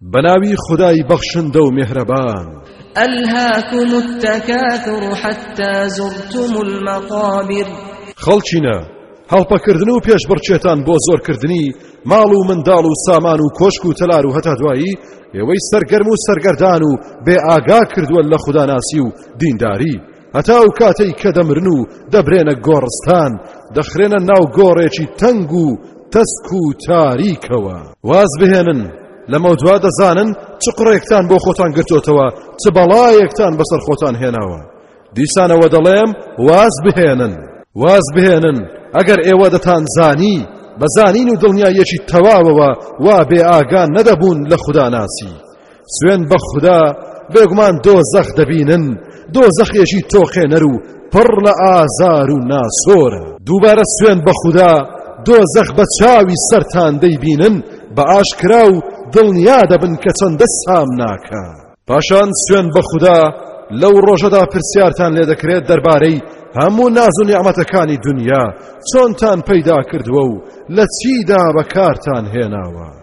بەناوی خودای بەخشندە و مێهرەبان. الهاکم التکاثر حتی زرتم المقابر. خەڵکینە، هەڵپەکردن و پێشبڕکێتان بۆ زۆرکردنی ماڵ و منداڵ و سامان و کۆشک و تەلار و هەتا دوایی ئێوەی سەرگەرم و سەرگەردان و بێ ئاگا کردووە لە خوداناسی و دینداری. هەتا ئەو کاتەی کە دەمرن و دەبرێنە گۆڕستان دەخرێنە ناو گۆڕێکی تەنگ و تەسک و تاریکەوە واز بهێنن لەمەو دوا دەزانن چ قڕێکتان بۆ خۆتان گرتۆتەوە چ بەڵایەکتان بەسەر خۆتان هێناوە دیسانەوە دەڵێم واز بهێنن واز بهێنن ئەگەر ئێوە دەتان زانی بەزانین و دڵنیایەکی تەواوەوە وا بێ ئاگان نەدەبوون لە خوداناسی سوێن بە خودا بێگومان دۆزەخ دەبینن دۆزەخێکی تۆقێنەر و پڕ لە ئازار و ناسۆرە دووبارە سوێن بە خودا دۆزەخ بە چاوی سەران دەیبینن بە ئاشکرا و دڵنیا دەبن کە چەندە سام ناکە پاشان سوێن بە خودا لەو ڕۆژەدا پرسیارتان لێ دەکرێت دەربارەی هەموو ناز و نیعممەتەکانی دنیا چۆنتان پەیدا کردووە و لە چیدا بەکارتان هێناوە